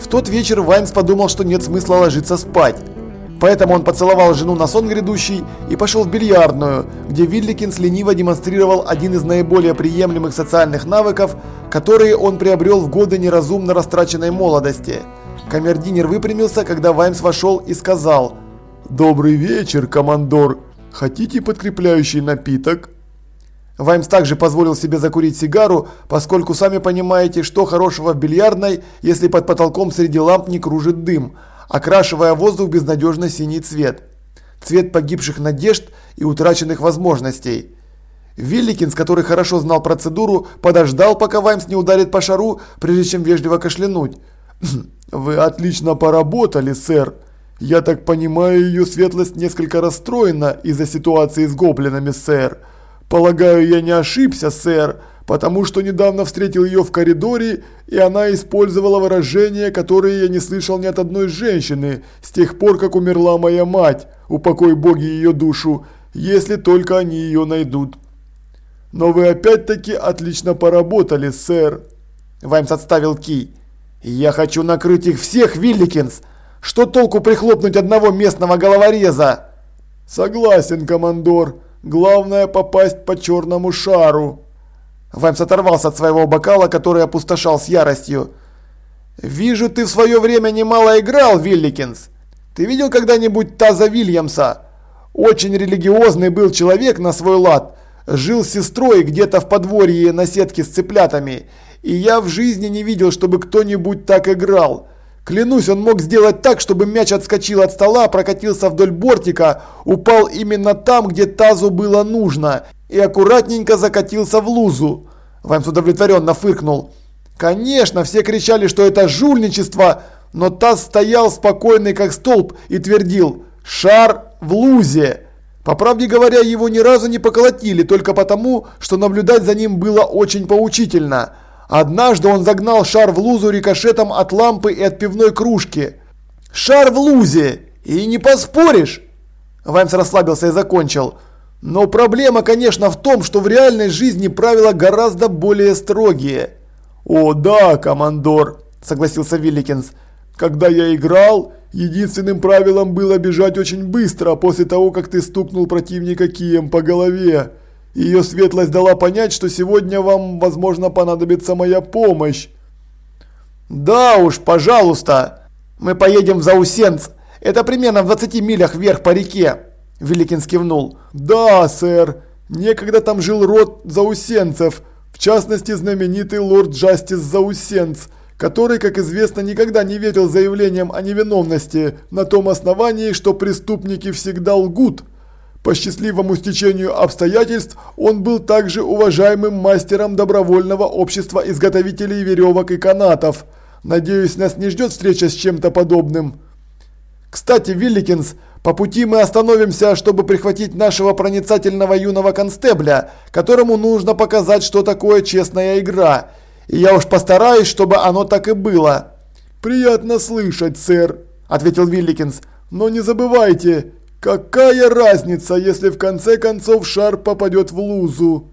В тот вечер Ваймс подумал, что нет смысла ложиться спать. Поэтому он поцеловал жену на сон грядущий и пошел в бильярдную, где Вилликинс лениво демонстрировал один из наиболее приемлемых социальных навыков, которые он приобрел в годы неразумно растраченной молодости. Камердинер выпрямился, когда Ваймс вошел и сказал «Добрый вечер, командор. Хотите подкрепляющий напиток?» Ваймс также позволил себе закурить сигару, поскольку сами понимаете, что хорошего в бильярдной, если под потолком среди ламп не кружит дым, окрашивая воздух безнадежно синий цвет. Цвет погибших надежд и утраченных возможностей. Вилликинс, который хорошо знал процедуру, подождал, пока Ваймс не ударит по шару, прежде чем вежливо кашлянуть. «Вы отлично поработали, сэр. Я так понимаю, ее светлость несколько расстроена из-за ситуации с гоблинами, сэр. Полагаю, я не ошибся, сэр, потому что недавно встретил ее в коридоре, и она использовала выражения, которые я не слышал ни от одной женщины с тех пор, как умерла моя мать, упокой боги ее душу, если только они ее найдут. Но вы опять-таки отлично поработали, сэр. Ваймс отставил кий. Я хочу накрыть их всех, Вилликинс. Что толку прихлопнуть одного местного головореза? Согласен, командор. Главное попасть по черному шару. Ваймс оторвался от своего бокала, который опустошал с яростью. «Вижу, ты в свое время немало играл, Вилликинс. Ты видел когда-нибудь Таза Вильямса? Очень религиозный был человек на свой лад. Жил с сестрой где-то в подворье на сетке с цыплятами. И я в жизни не видел, чтобы кто-нибудь так играл. Клянусь, он мог сделать так, чтобы мяч отскочил от стола, прокатился вдоль бортика, упал именно там, где тазу было нужно, и аккуратненько закатился в лузу. Ваймс удовлетворенно фыркнул. Конечно, все кричали, что это жульничество, но таз стоял спокойный как столб и твердил «Шар в лузе». По правде говоря, его ни разу не поколотили, только потому, что наблюдать за ним было очень поучительно. Однажды он загнал шар в лузу рикошетом от лампы и от пивной кружки. Шар в лузе! И не поспоришь! Ваймс расслабился и закончил. Но проблема, конечно, в том, что в реальной жизни правила гораздо более строгие. «О да, командор», – согласился Вилликинс. «Когда я играл, единственным правилом было бежать очень быстро после того, как ты стукнул противника кием по голове. Ее светлость дала понять, что сегодня вам, возможно, понадобится моя помощь. Да уж, пожалуйста. Мы поедем в Заусенц. Это примерно в 20 милях вверх по реке. Великин кивнул. Да, сэр. Некогда там жил род заусенцев, в частности знаменитый лорд Джастис Заусенц, который, как известно, никогда не верил заявлениям о невиновности на том основании, что преступники всегда лгут. По счастливому стечению обстоятельств он был также уважаемым мастером добровольного общества изготовителей веревок и канатов. Надеюсь, нас не ждет встреча с чем-то подобным. Кстати, Вилликинс, по пути мы остановимся, чтобы прихватить нашего проницательного юного констебля, которому нужно показать, что такое честная игра. И я уж постараюсь, чтобы оно так и было. Приятно слышать, сэр, ответил Вилликинс. Но не забывайте, Какая разница, если в конце концов шар попадет в лузу?